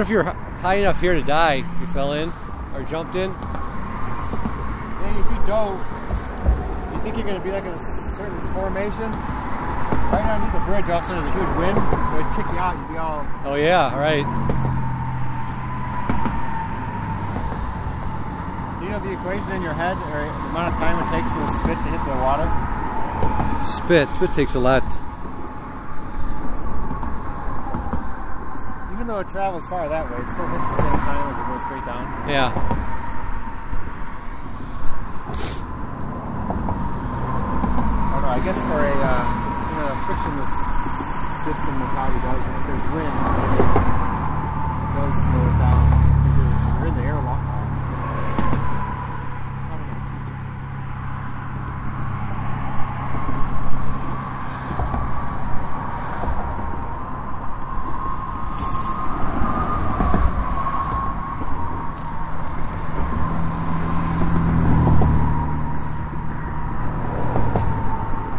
Wonder if you're high enough here to die. if You fell in or jumped in. Hey, if you dove, you think you're going to be like in a certain formation? Right underneath the bridge, all of a sudden there's a huge wind. It would kick you out. You'd be all. Oh yeah, right. Do you know the equation in your head, or the amount of time it takes for the spit to hit the water? Spit. Spit takes a lot. Even though it travels far that way, it still hits the same time as it goes straight down. Yeah. I. I guess for a uh, in a frictionless system, it probably does. But if there's wind, it does slow it down. If you're, you're in the air a lot. Uh, I don't know.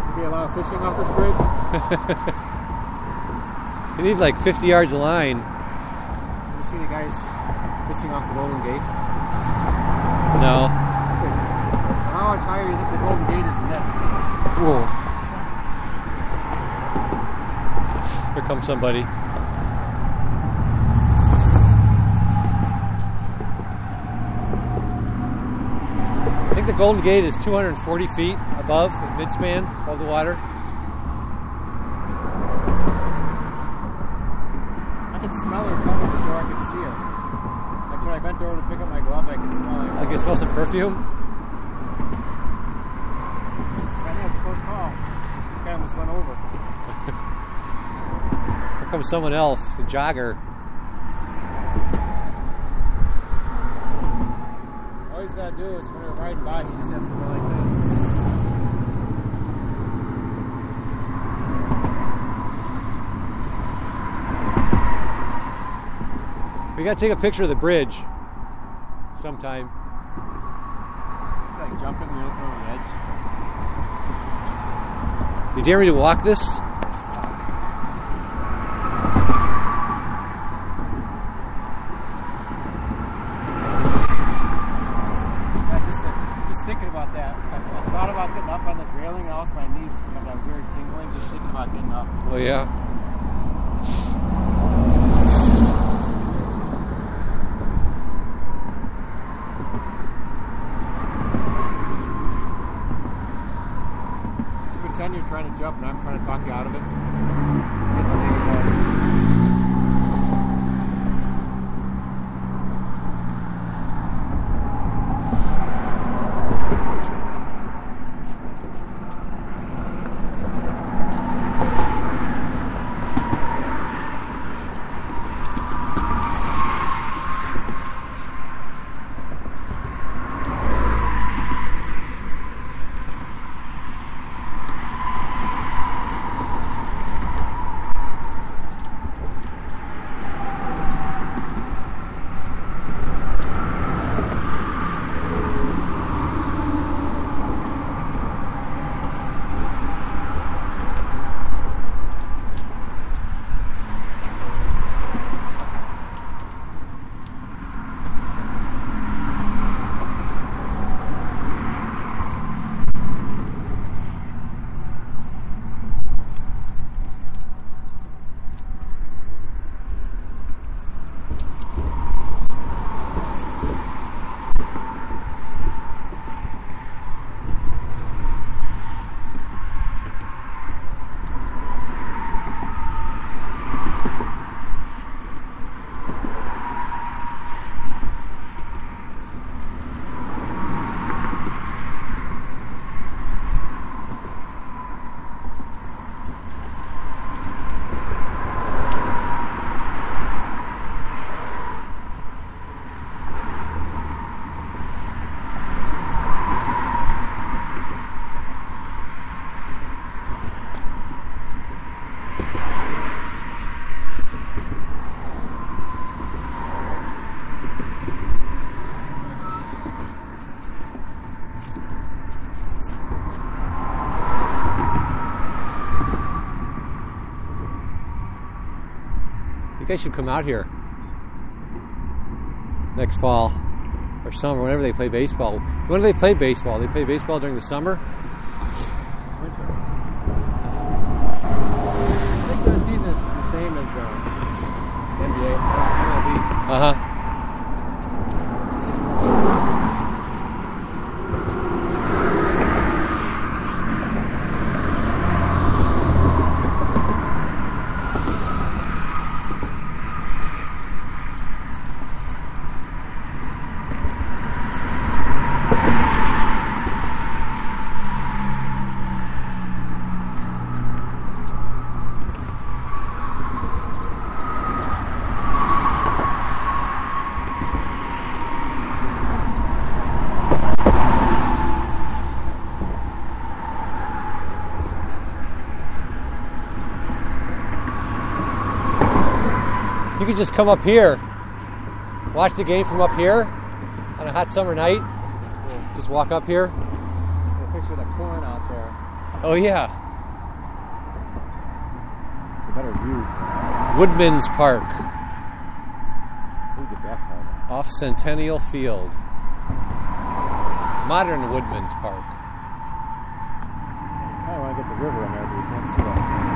Could be a lot of fishing off this bridge. You like 50 yards of line. You see the guys fishing off the Golden Gate. No. How much higher do you think the Golden Gate is than this? Whoa. Here comes somebody. I think the Golden Gate is 240 feet above, the midspan, above the water. I could smell her coming before I could see her. Like when I bent over to pick up my glove, I could smell her. Like you smell some perfume. I think it's first call. Guy almost went over. Here comes someone else, a jogger. All he's got to do is when we're riding by, he just has to go like this. We gotta take a picture of the bridge sometime. It's like jumping you're the edge. You dare me to walk this? I just, uh, just thinking about that. I, I thought about getting up on this railing, and also my knees have that weird tingling just thinking about getting up. Oh yeah. Just pretend you're trying to jump, and I'm trying to talk you out of it. I should come out here next fall or summer whenever they play baseball. When do they play baseball? They play baseball during the summer. You could just come up here, watch the game from up here on a hot summer night. Just walk up here. A picture of the corn out there. Oh yeah, It's a better view. Woodmen's Park We get back off Centennial Field. Modern Woodmen's Park. I want to get the river in there, but we can't see that.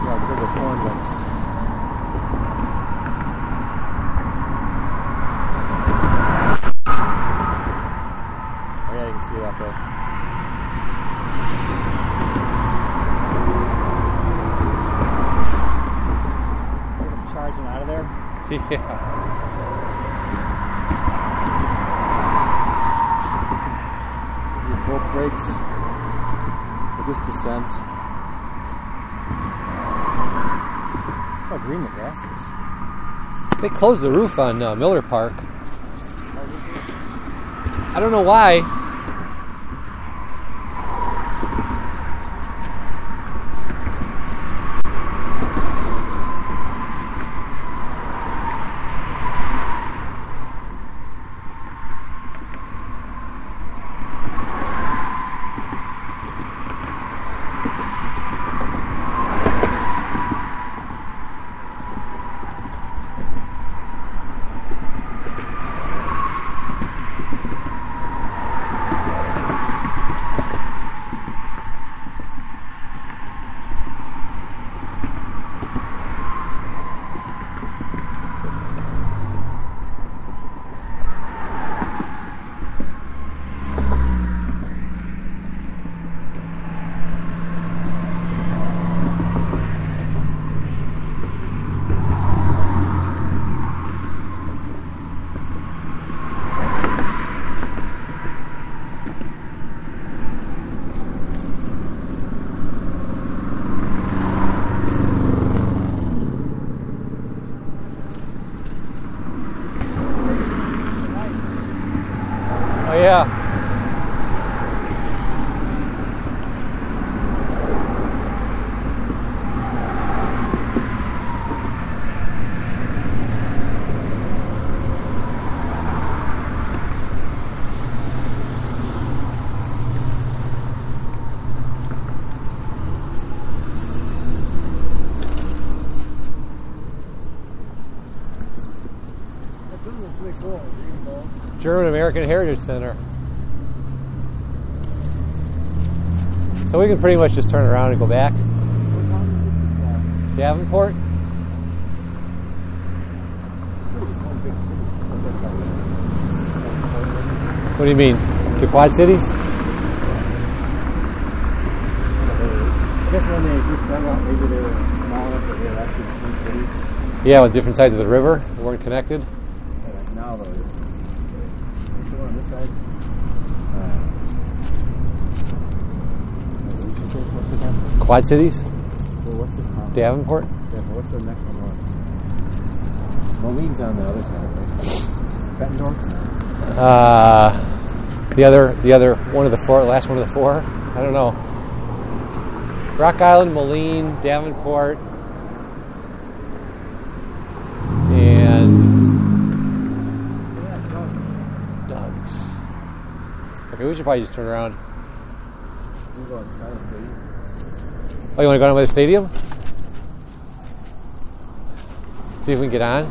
See how big the corn looks. Oh yeah, you can see it out there. Look at them charging out of there. Yeah. Your boat brakes for this descent. How green the grass is. They closed the roof on uh, Miller Park. I don't know why. German American Heritage Center. So we can pretty much just turn around and go back. What town is this? Davenport? Yeah. It's one big city. It's like that. What do you mean? The Quad Cities? I guess when they first started out, maybe they were small enough that they were actually the twin cities. Yeah, with different sides of the river. They weren't connected. Yeah, like now, though. What's the one on this side? Uh, what did you say? What's the town? Quad Cities? Well, what's this town? Davenport? Yeah, but what's the next one north? Moline's on the other side, right? Bettendorf? Uh, the other, the other one of the four, last one of the four. I don't know. Rock Island, Moline, Davenport, and Doug's. Okay, we should probably just turn around. We go inside the stadium. Oh, you want to go down by the stadium? See if we can get on.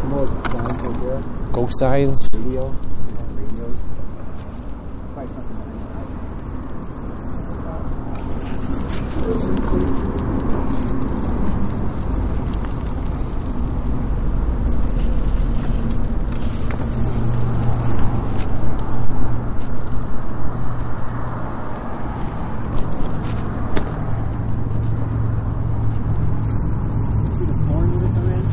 Some more signs. Go signs. Radio. Some more radios. Probably something like that. See the corn unit come in?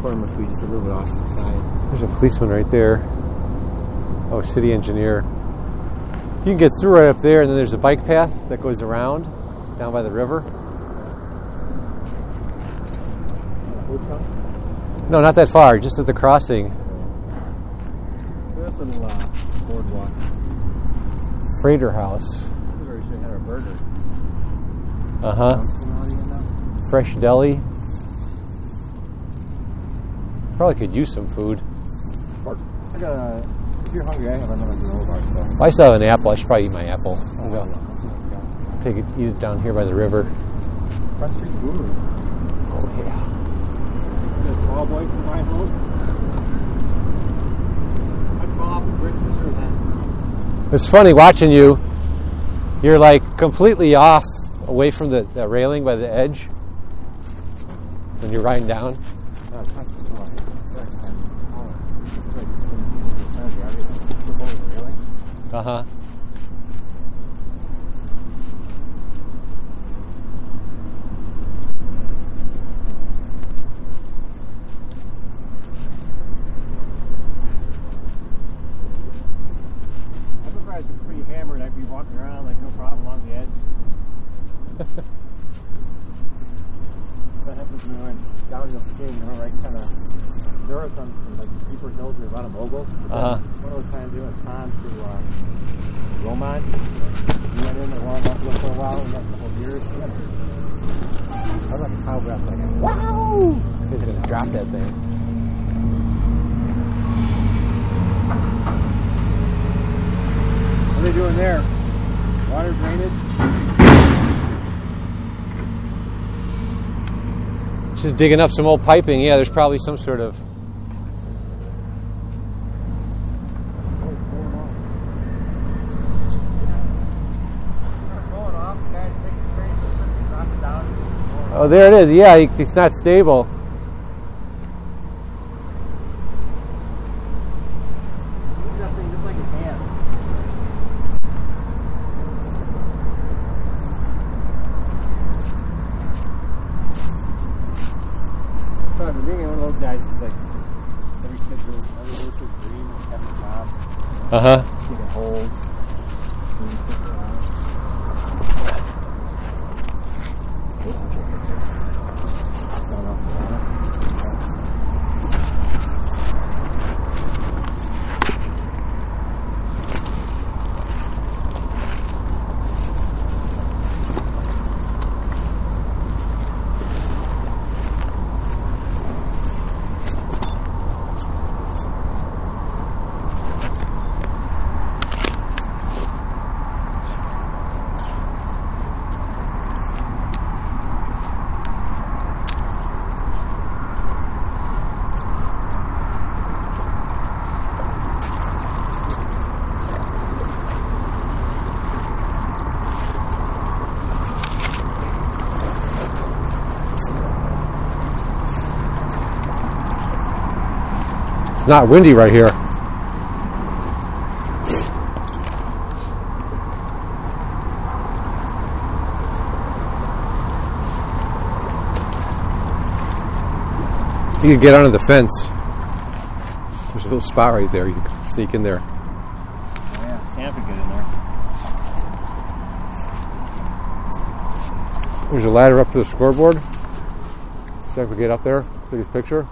Corn must be just a little bit off to the side. There's a policeman right there. Oh, city engineer. You can get through right up there, and then there's a bike path that goes around down by the river. No, not that far, just at the crossing. That's a little uh, boardwalk. Freighter House. This is where we should have had our burger. Uh huh. Something out here now? Fresh deli. Probably could use some food. I got a. If you're hungry, I have another granola bar. So. I still have an apple. I should probably eat my apple. Oh, well, let's see what we got. Take it, eat it down here by the river. Front Street Brewery. Oh yeah. The tall boys from my house. I'd fall off the bridge for sure then. It's funny watching you. You're like completely off away from the, the railing by the edge when you're riding down. No, it's not so tall. It's like, um, taller. It's like 17% of the average. Flip over the railing. Uh huh. I remember I was pretty hammered. I'd be walking around like no problem along the edge. that happens when we went downhill skiing. Remember, I kind of there were some, some like we a then Uh-huh. One of those times we went Tom to uh, Romont. We went in and warmed up for a while and got a couple of beers. I was like a cow breath, like wow. He's gonna drop that thing. What are they doing there? Water drainage. Just digging up some old piping. Yeah, there's probably some sort of. Oh, there it is. Yeah, it's not stable. just like It's not windy right here. You can get under the fence. There's a little spot right there. You can sneak in there. Yeah, Sam could get in there. There's a ladder up to the scoreboard. Sam could get up there. Take a picture.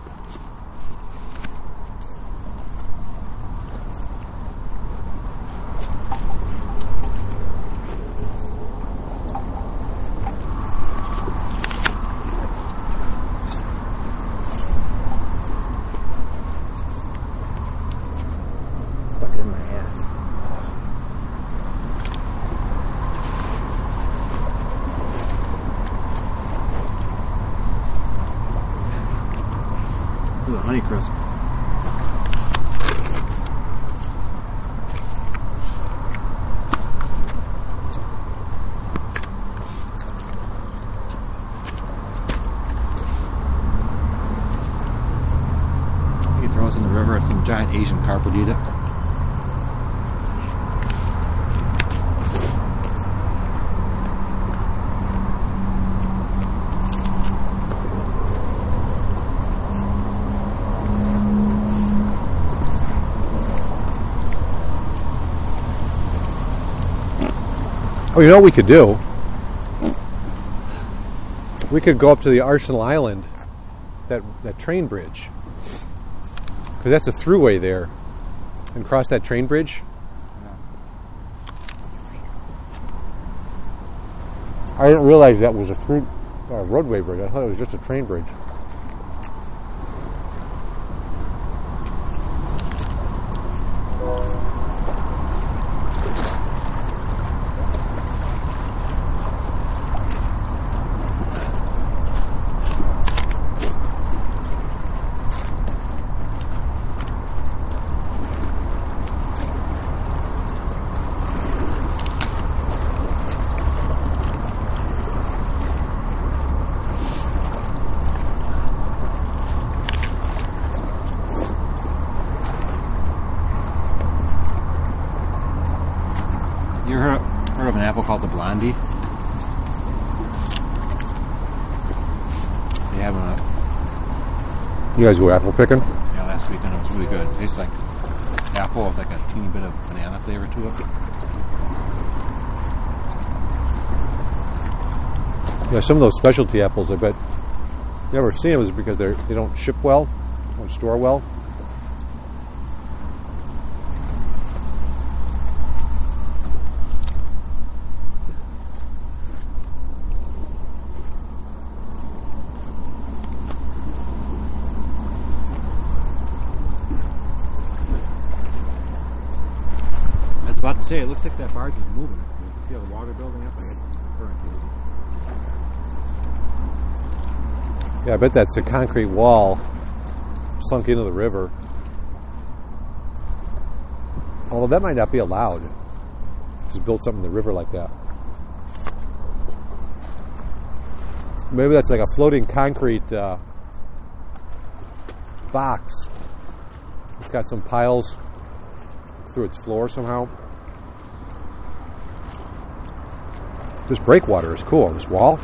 Oh, you know what we could do? We could go up to the Arsenal Island, that, that train bridge. Because that's a throughway there. And cross that train bridge. I didn't realize that was a through uh, roadway bridge. I thought it was just a train bridge. You ever heard, heard of an apple called the Blondie? They have one uh, You guys go apple picking? yeah, last weekend. It was really good. It tastes like apple with like a teeny bit of banana flavor to it. Yeah, some of those specialty apples, I bet you never see them is because they they don't ship well, don't store well. I was about to say, it looks like that barge is moving. Building up? Current. Yeah, I bet that's a concrete wall sunk into the river. Although that might not be allowed. Just build something in the river like that. Maybe that's like a floating concrete uh, box. It's got some piles through its floor somehow. This breakwater is cool. This wall.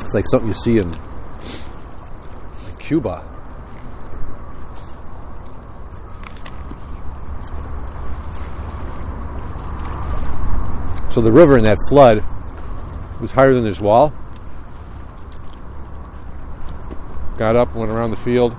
It's like something you see in Cuba. So the river in that flood was higher than this wall. Got up, went around the field.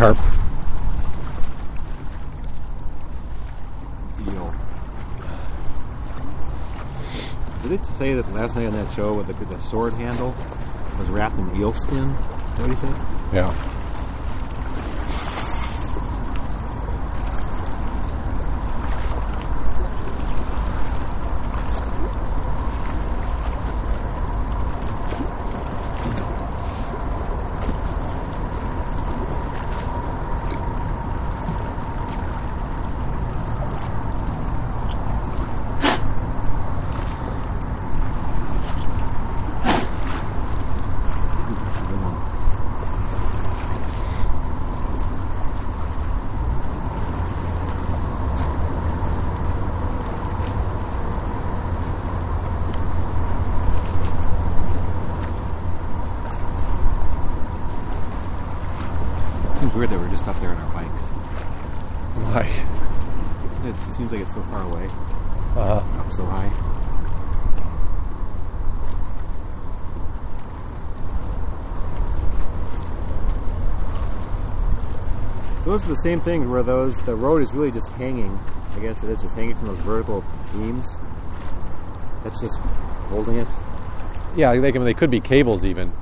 Carp. Eel. Did it say that last night on that show with the, the sword handle was wrapped in eel skin? Is that what he said? Yeah. That's a good one. Seems weird that we're just up there on our bikes. Why? It seems like it's so far away, Uh, up so high. So those are the same things where those the road is really just hanging. I guess it is just hanging from those vertical beams. That's just holding it. yeah, they can. They could be cables even.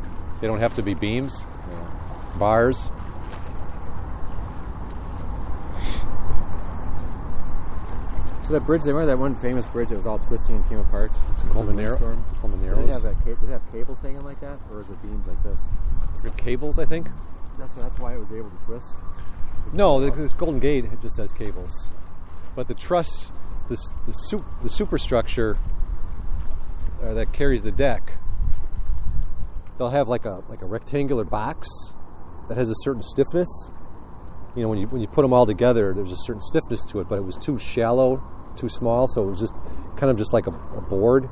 They don't have to be beams, Yeah. bars. So that bridge, they remember that one famous bridge that was all twisting and came apart. It was a Colmanero-? Colmaneros. Did that? Did it have cables hanging like that, or is it beams like this? With cables, I think. That's that's why it was able to twist. No, this Golden Gate just has cables, but the truss, this the su- the superstructure uh, that carries the deck, they'll have like a like a rectangular box that has a certain stiffness. You know, when you when you put them all together, there's a certain stiffness to it, but it was too shallow, too small, so it was just kind of just like a, a board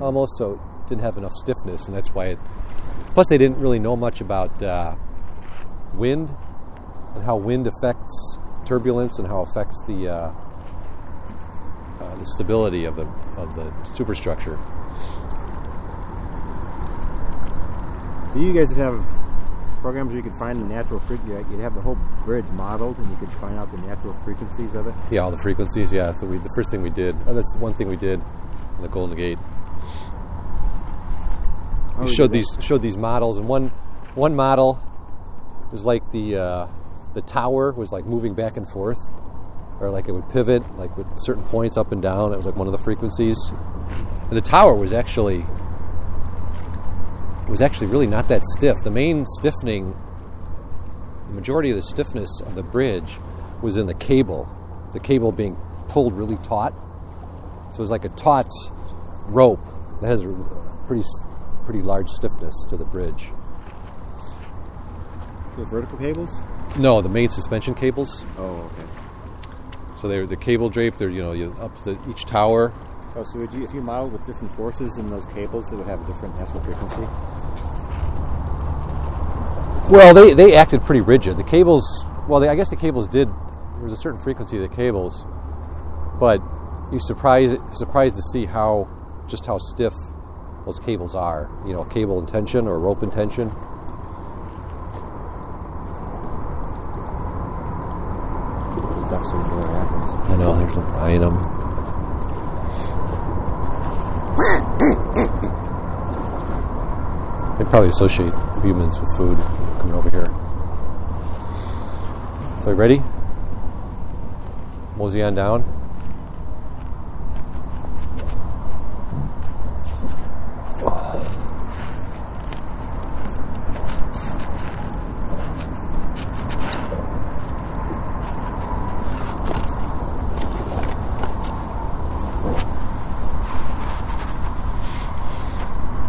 almost. So it didn't have enough stiffness, and that's why it. Plus, they didn't really know much about uh, wind and how wind affects turbulence and how it affects the uh, uh, the stability of the of the superstructure. So you guys would have programs where you could find the natural frequency. You'd have the whole bridge modeled, and you could find out the natural frequencies of it. Yeah, all the frequencies. Yeah, so we the first thing we did. Oh, that's the one thing we did in the Golden Gate. We showed these showed these models, and one one model was like the uh, the tower was like moving back and forth, or like it would pivot like with certain points up and down. It was like one of the frequencies, and the tower was actually was actually really not that stiff. The main stiffening, the majority of the stiffness of the bridge was in the cable, the cable being pulled really taut. So it was like a taut rope that has a pretty pretty large stiffness to the bridge. The vertical cables. No, the main suspension cables. Oh, okay. So they're the cable drape. They're you know you up to the, each tower. Oh, so would you, if you modeled with different forces in those cables, it would have a different natural frequency. Well, they, they acted pretty rigid. The cables, well, they, I guess the cables did. There was a certain frequency of the cables, but you surprised surprised to see how just how stiff those cables are. You know, cable in tension or rope in tension. The ducks are in. I know there's an them. They probably associate humans with food coming over here. So, you ready? Mosey on down.